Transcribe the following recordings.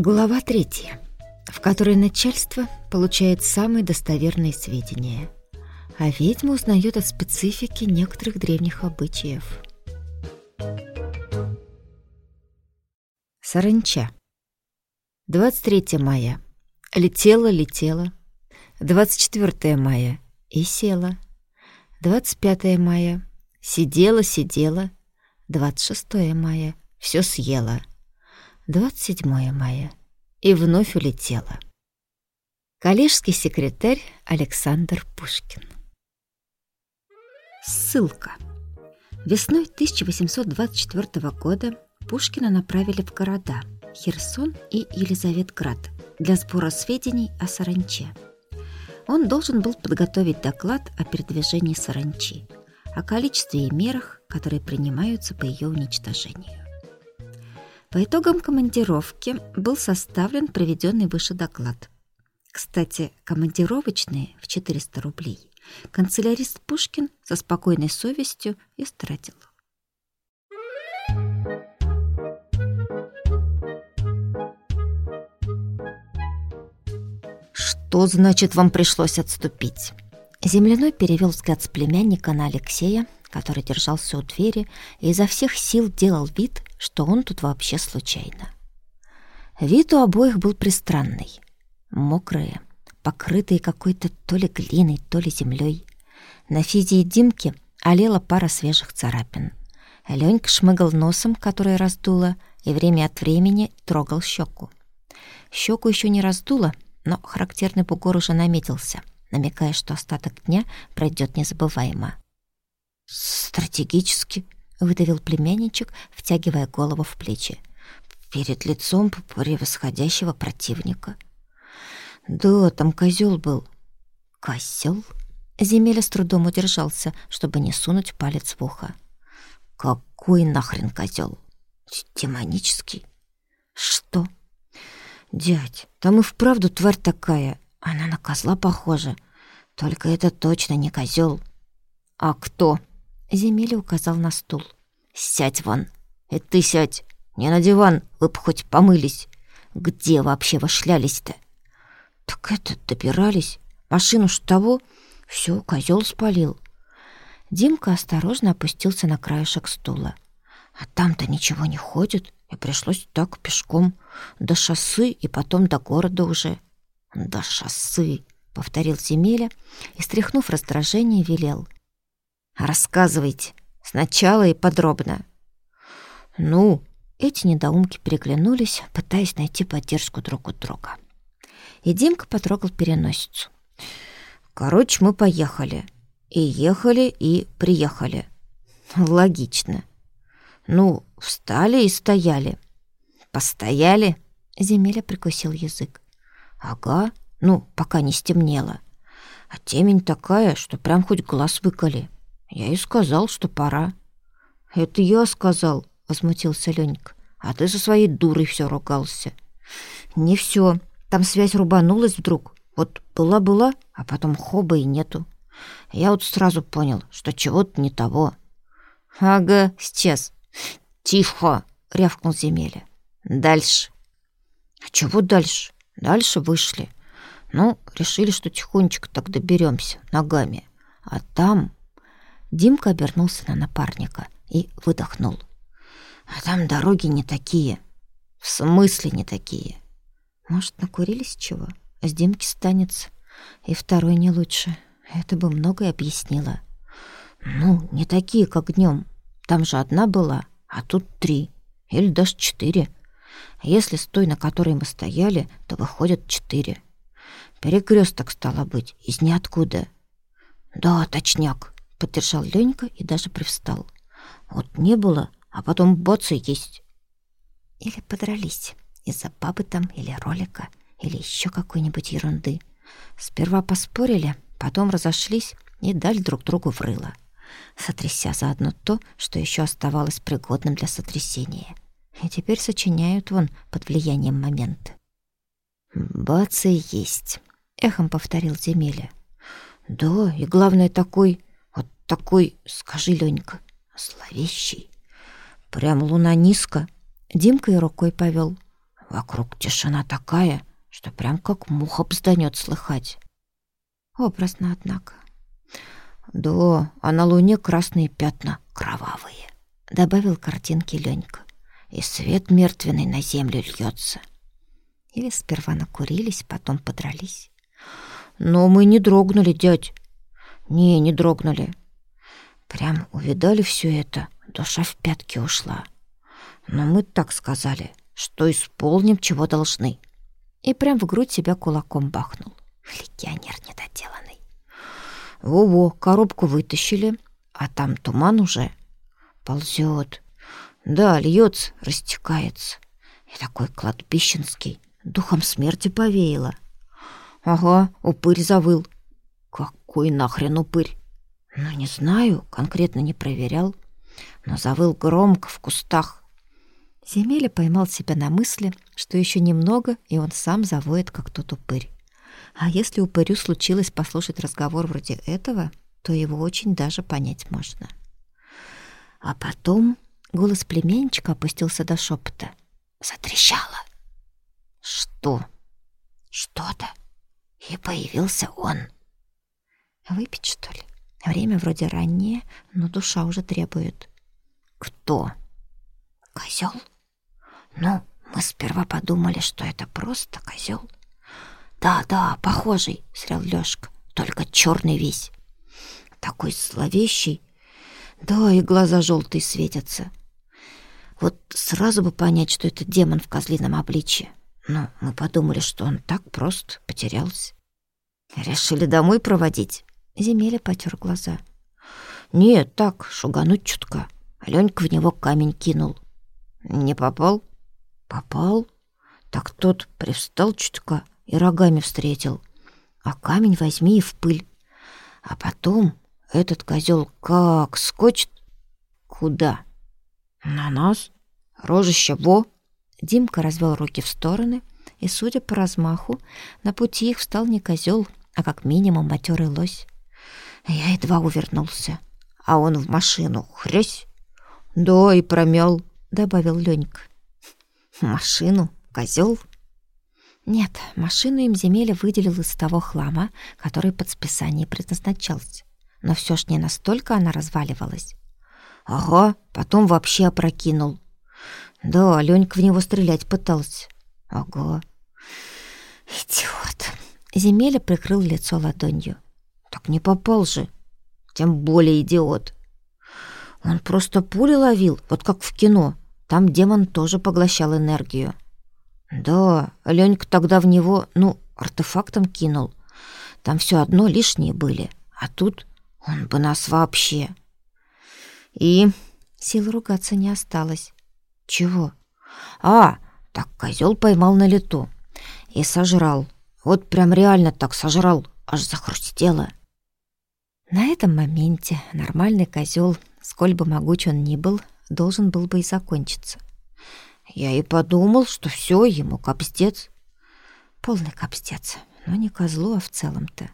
Глава третья, в которой начальство получает самые достоверные сведения, а ведьма узнает о специфике некоторых древних обычаев. Саранча. 23 мая. Летела, летела. 24 мая. И села. 25 мая. Сидела, сидела. 26 мая. Все съела. 27 мая. И вновь улетела. Коллежский секретарь Александр Пушкин. Ссылка. Весной 1824 года Пушкина направили в города Херсон и Елизаветград для сбора сведений о саранче. Он должен был подготовить доклад о передвижении саранчи, о количестве и мерах, которые принимаются по ее уничтожению. По итогам командировки был составлен приведенный выше доклад. Кстати, командировочные в 400 рублей канцелярист Пушкин со спокойной совестью истратил. «Что значит, вам пришлось отступить?» Земляной перевел взгляд с племянника на Алексея, который держался у двери и изо всех сил делал вид, что он тут вообще случайно. Вид у обоих был пристранный. Мокрые, покрытые какой-то то ли глиной, то ли землей. На физии Димки олела пара свежих царапин. Ленька шмыгал носом, который раздуло, и время от времени трогал щеку. Щеку еще не раздуло, но характерный бугор уже наметился, намекая, что остаток дня пройдет незабываемо. «Стратегически», — выдавил племянничек, втягивая голову в плечи. «Перед лицом превосходящего противника». «Да, там козел был». «Козел?» Земеля с трудом удержался, чтобы не сунуть палец в ухо. «Какой нахрен козел? Демонический?» «Что?» «Дядь, там и вправду тварь такая. Она на козла похожа. Только это точно не козел. «А кто?» Земеля указал на стул. «Сядь вон! И ты сядь! Не на диван, вы б хоть помылись! Где вообще вы шлялись-то?» «Так это, добирались. Машину ж того. Все, козел спалил». Димка осторожно опустился на краешек стула. «А там-то ничего не ходит, и пришлось так пешком. До шоссы и потом до города уже». «До шоссы», — повторил Земеля и, стряхнув раздражение, велел. Рассказывайте. Сначала и подробно. Ну, эти недоумки переглянулись, пытаясь найти поддержку друг у друга. И Димка потрогал переносицу. Короче, мы поехали. И ехали, и приехали. Логично. Ну, встали и стояли. Постояли? Земеля прикусил язык. Ага, ну, пока не стемнело. А темень такая, что прям хоть глаз выколи. Я и сказал, что пора. Это я сказал, возмутился Ленька. А ты со своей дурой все ругался. Не все. Там связь рубанулась вдруг. Вот была-была, а потом хоба и нету. Я вот сразу понял, что чего-то не того. Ага, сейчас. Тихо, рявкнул Земеля. Дальше. А чего дальше? Дальше вышли. Ну, решили, что тихонечко так доберемся ногами. А там Димка обернулся на напарника и выдохнул. «А там дороги не такие. В смысле не такие? Может, накурились чего? С Димки станется. И второй не лучше. Это бы многое объяснило. Ну, не такие, как днем. Там же одна была, а тут три. Или даже четыре. Если с той, на которой мы стояли, то выходит четыре. Перекресток стало быть из ниоткуда. Да, точняк поддержал Ленька и даже привстал. Вот не было, а потом боцы есть. Или подрались из-за бабы там или ролика, или еще какой-нибудь ерунды. Сперва поспорили, потом разошлись и дали друг другу в рыло, сотряся заодно то, что еще оставалось пригодным для сотрясения. И теперь сочиняют вон под влиянием момента. «Бацы есть», — эхом повторил Земеля. «Да, и главное такой такой, скажи, Ленька, зловещий. Прям луна низко. Димка и рукой повел. Вокруг тишина такая, что прям как муха бзданет слыхать. Образно, однако. Да, а на луне красные пятна кровавые, добавил картинки Ленька. И свет мертвенный на землю льется. Или сперва накурились, потом подрались. Но мы не дрогнули, дядь. Не, не дрогнули. Прям увидали все это, душа в пятки ушла. Но мы так сказали, что исполним, чего должны. И прям в грудь себя кулаком бахнул. Легионер недоделанный. Во-во, коробку вытащили, а там туман уже. Ползет. Да, льется, растекается. И такой кладбищенский, духом смерти повеяло. Ага, упырь завыл. Какой нахрен упырь? Ну, не знаю, конкретно не проверял. Но завыл громко в кустах. Земеля поймал себя на мысли, что еще немного, и он сам завоет, как тот упырь. А если упырю случилось послушать разговор вроде этого, то его очень даже понять можно. А потом голос племянничка опустился до шепота. Затрещало. Что? Что-то. И появился он. Выпить, что ли? Время вроде раннее, но душа уже требует. Кто? Козел? Ну, мы сперва подумали, что это просто козел. Да, да, похожий, срял Лёшка, только черный весь. Такой зловещий. Да, и глаза желтые светятся. Вот сразу бы понять, что это демон в козлином обличье. Но мы подумали, что он так просто потерялся. Решили домой проводить. Земеля потер глаза. Нет, так, шугануть чутка. Ленька в него камень кинул. Не попал? Попал. Так тот привстал чутка и рогами встретил. А камень возьми и в пыль. А потом этот козел как скочит. Куда? На нас? Рожище во. Димка развел руки в стороны, и, судя по размаху, на пути их встал не козел, а как минимум матерый лось. Я едва увернулся, а он в машину хрясь. Да, и промел, добавил Ленька. Машину? Козел? Нет, машину им земеля выделил из того хлама, который под списание предназначался. Но все ж не настолько она разваливалась. Ага, потом вообще опрокинул. Да, Ленька в него стрелять пытался. Ага. Идиот. Земеля прикрыл лицо ладонью. Так не попал же. Тем более идиот. Он просто пули ловил, вот как в кино. Там демон тоже поглощал энергию. Да, Ленька тогда в него, ну, артефактом кинул. Там все одно лишние были. А тут он бы нас вообще... И сил ругаться не осталось. Чего? А, так козел поймал на лету и сожрал. Вот прям реально так сожрал, аж захрустело. На этом моменте нормальный козел, сколь бы могуч он ни был, должен был бы и закончиться. Я и подумал, что все ему капстец. Полный капстец, но не козлу, а в целом-то.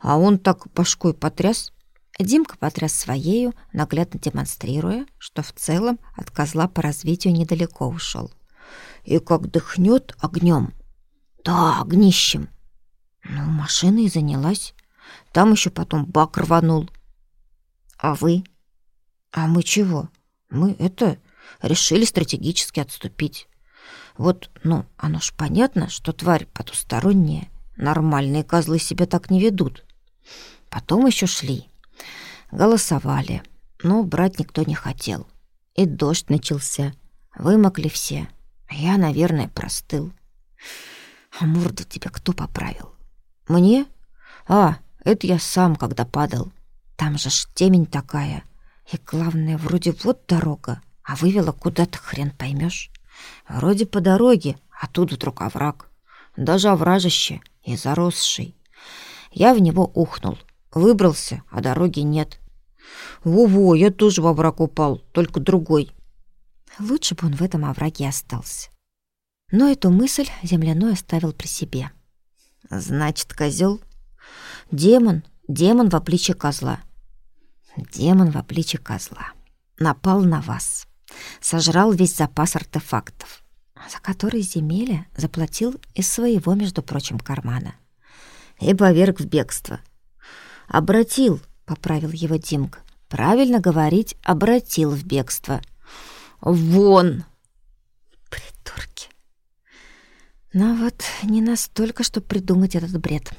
А он так башкой потряс, Димка потряс своею, наглядно демонстрируя, что в целом от козла по развитию недалеко ушел. И как дыхнет огнем. Да, огнищем. Ну, машина и занялась. Там еще потом бак рванул. А вы? А мы чего? Мы это решили стратегически отступить. Вот, ну, оно ж понятно, что тварь потусторонняя. Нормальные козлы себя так не ведут. Потом еще шли. Голосовали, но брать никто не хотел. И дождь начался. Вымокли все. Я, наверное, простыл. А морду тебя кто поправил? Мне? А, это я сам, когда падал. Там же ж темень такая. И главное, вроде вот дорога, а вывела куда-то хрен поймешь. Вроде по дороге, а тут вдруг овраг. Даже овражище и заросший. Я в него ухнул. Выбрался, а дороги нет. Во-во, я тоже в овраг упал, только другой. Лучше бы он в этом овраге остался. Но эту мысль земляной оставил при себе. Значит, козел? Демон, демон в обличье козла. Демон в обличье козла. Напал на вас. Сожрал весь запас артефактов. за который земеля заплатил из своего, между прочим, кармана. И поверг в бегство. «Обратил», — поправил его Димка. «Правильно говорить, обратил в бегство». «Вон!» Придурки. Но вот не настолько, чтобы придумать этот бред.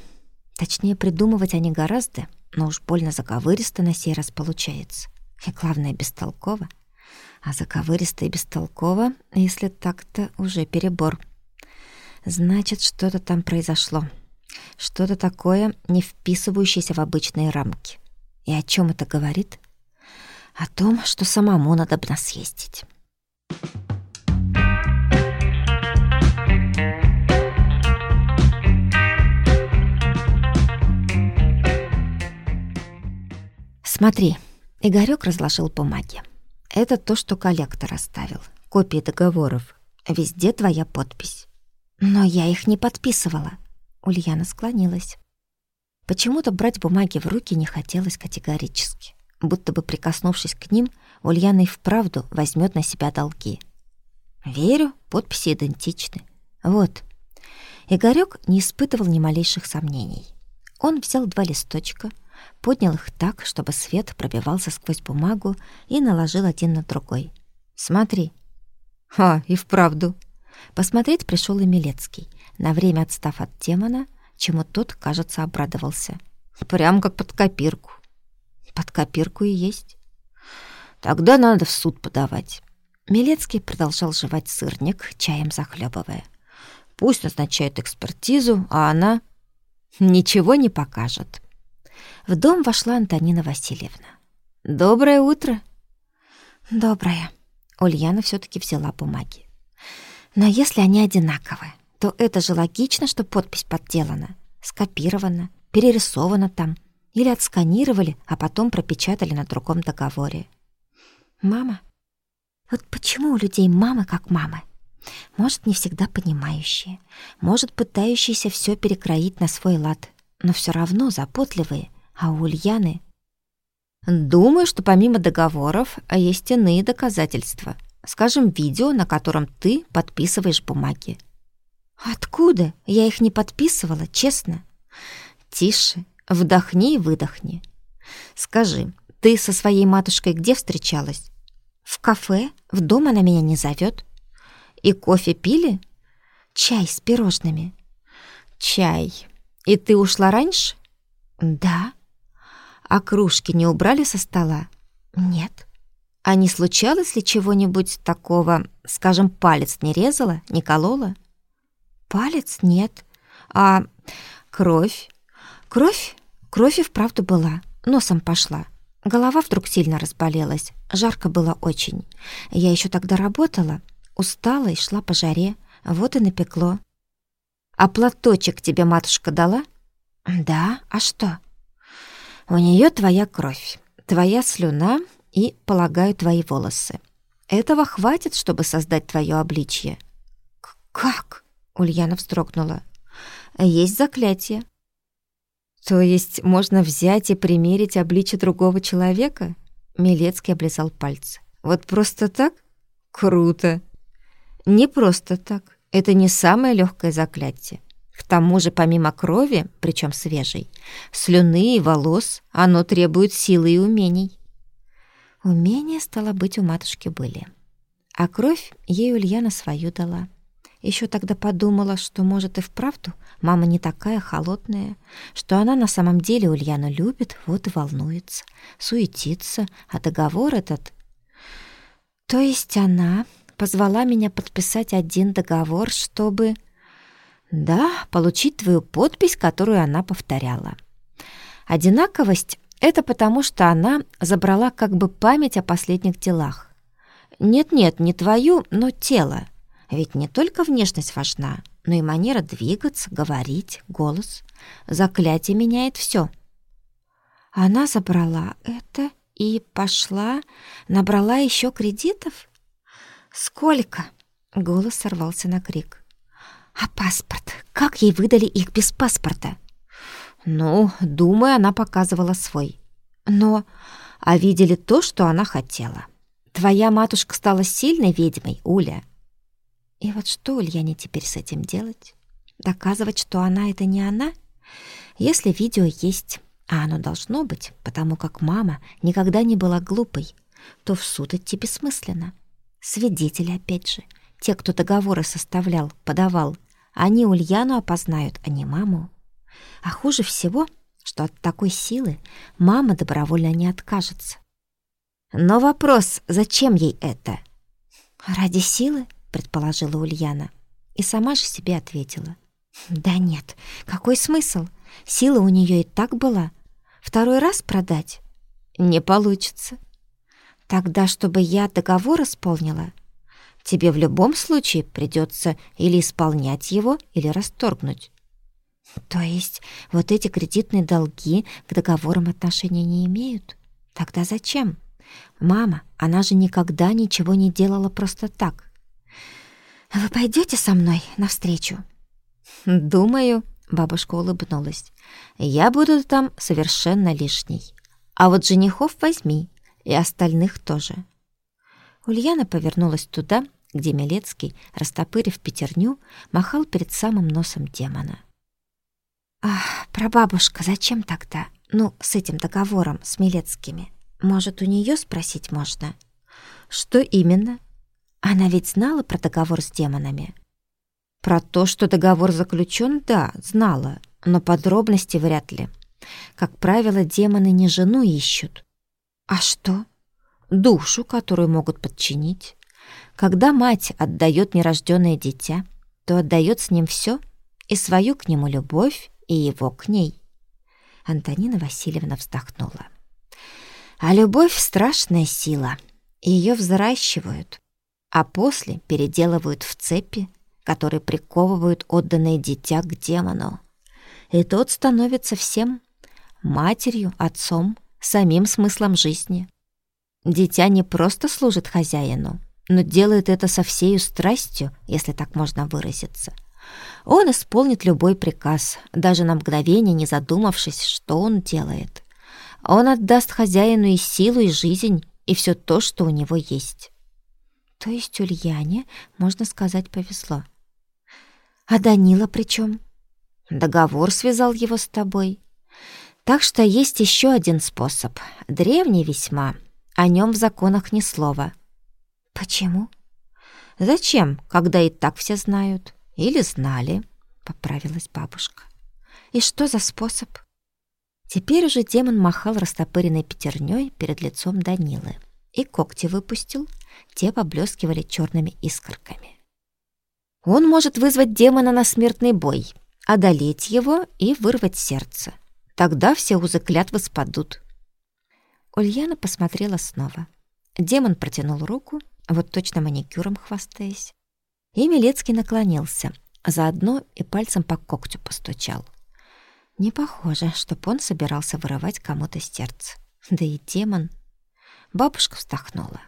Точнее, придумывать они гораздо, но уж больно заковыристо на сей раз получается. И главное, бестолково. А заковыристо и бестолково, если так-то уже перебор. Значит, что-то там произошло. Что-то такое, не вписывающееся в обычные рамки. И о чем это говорит? О том, что самому надо бы съездить. Смотри, Игорёк разложил бумаги. Это то, что коллектор оставил. Копии договоров. Везде твоя подпись. Но я их не подписывала. Ульяна склонилась. Почему-то брать бумаги в руки не хотелось категорически. Будто бы прикоснувшись к ним, Ульяна и вправду возьмет на себя долги. Верю, подписи идентичны. Вот. Игорёк не испытывал ни малейших сомнений. Он взял два листочка, поднял их так, чтобы свет пробивался сквозь бумагу и наложил один на другой. «Смотри». «А, и вправду». Посмотреть пришел и Милецкий, на время отстав от демона, чему тот, кажется, обрадовался. «Прям как под копирку». «Под копирку и есть». «Тогда надо в суд подавать». Милецкий продолжал жевать сырник, чаем захлебывая. «Пусть назначают экспертизу, а она...» «Ничего не покажет». В дом вошла Антонина Васильевна. «Доброе утро!» «Доброе!» Ульяна все таки взяла бумаги. «Но если они одинаковые, то это же логично, что подпись подделана, скопирована, перерисована там или отсканировали, а потом пропечатали на другом договоре. Мама? Вот почему у людей мамы как мамы? Может, не всегда понимающие, может, пытающиеся все перекроить на свой лад, но все равно заботливые — а у Ульяны... Думаю, что помимо договоров есть иные доказательства. Скажем, видео, на котором ты подписываешь бумаги. Откуда? Я их не подписывала, честно. Тише, вдохни и выдохни. Скажи, ты со своей матушкой где встречалась? В кафе? В дом она меня не зовет. И кофе пили? Чай с пирожными. Чай. И ты ушла раньше? Да. А кружки не убрали со стола? Нет. А не случалось ли чего-нибудь такого, скажем, палец не резала, не колола? Палец нет. А кровь? Кровь? Кровь и вправду была. Носом пошла. Голова вдруг сильно разболелась. Жарко было очень. Я еще тогда работала. Устала и шла по жаре. Вот и напекло. А платочек тебе матушка дала? Да, а что? У нее твоя кровь, твоя слюна и, полагаю, твои волосы. Этого хватит, чтобы создать твое обличье. Как? Ульяна вздрогнула. Есть заклятие. То есть можно взять и примерить обличье другого человека? Милецкий облизал пальцы. Вот просто так? Круто. Не просто так. Это не самое легкое заклятие. К тому же, помимо крови, причем свежей, слюны и волос, оно требует силы и умений. Умения, стало быть, у матушки были. А кровь ей Ульяна свою дала. Еще тогда подумала, что, может, и вправду мама не такая холодная, что она на самом деле Ульяну любит, вот и волнуется, суетится, а договор этот... То есть она позвала меня подписать один договор, чтобы... Да, получить твою подпись, которую она повторяла. Одинаковость — это потому, что она забрала как бы память о последних делах. Нет-нет, не твою, но тело. Ведь не только внешность важна, но и манера двигаться, говорить, голос. Заклятие меняет все. Она забрала это и пошла, набрала еще кредитов? Сколько? Голос сорвался на крик. А паспорт? Как ей выдали их без паспорта? Ну, думаю, она показывала свой. Но... А видели то, что она хотела. Твоя матушка стала сильной ведьмой, Уля. И вот что Ульяне теперь с этим делать? Доказывать, что она — это не она? Если видео есть, а оно должно быть, потому как мама никогда не была глупой, то в суд идти бессмысленно. Свидетели, опять же, те, кто договоры составлял, подавал, они Ульяну опознают, а не маму. А хуже всего, что от такой силы мама добровольно не откажется. Но вопрос, зачем ей это? «Ради силы?» — предположила Ульяна. И сама же себе ответила. «Да нет, какой смысл? Сила у нее и так была. Второй раз продать? Не получится. Тогда, чтобы я договор исполнила, тебе в любом случае придется или исполнять его, или расторгнуть. То есть вот эти кредитные долги к договорам отношения не имеют? Тогда зачем? Мама, она же никогда ничего не делала просто так. Вы пойдете со мной навстречу? Думаю, бабушка улыбнулась. Я буду там совершенно лишней. А вот женихов возьми, и остальных тоже. Ульяна повернулась туда, где Милецкий, растопырив пятерню, махал перед самым носом демона. «Ах, прабабушка, зачем тогда? Ну, с этим договором, с Милецкими. Может, у нее спросить можно?» «Что именно?» Она ведь знала про договор с демонами. Про то, что договор заключен, да, знала, но подробности вряд ли. Как правило, демоны не жену ищут. А что? Душу, которую могут подчинить. Когда мать отдает нерожденное дитя, то отдает с ним все, и свою к нему любовь, и его к ней. Антонина Васильевна вздохнула. А любовь — страшная сила. Ее взращивают, а после переделывают в цепи, которые приковывают отданное дитя к демону. И тот становится всем — матерью, отцом, самим смыслом жизни. Дитя не просто служит хозяину, но делает это со всею страстью, если так можно выразиться. Он исполнит любой приказ, даже на мгновение не задумавшись, что он делает. Он отдаст хозяину и силу, и жизнь, и все то, что у него есть. То есть Ульяне, можно сказать, повезло. А Данила при чем? Договор связал его с тобой. Так что есть еще один способ, древний весьма. О нем в законах ни слова. Почему? Зачем, когда и так все знают? Или знали, поправилась бабушка. И что за способ? Теперь уже демон махал растопыренной пятерней перед лицом Данилы и когти выпустил, те поблескивали черными искорками. Он может вызвать демона на смертный бой, одолеть его и вырвать сердце. Тогда все узы клятвы спадут. Ульяна посмотрела снова. Демон протянул руку, вот точно маникюром хвастаясь. И Милецкий наклонился, заодно и пальцем по когтю постучал. Не похоже, чтоб он собирался вырывать кому-то сердце. Да и демон. Бабушка вздохнула.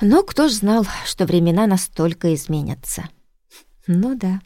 Но кто ж знал, что времена настолько изменятся? Ну да.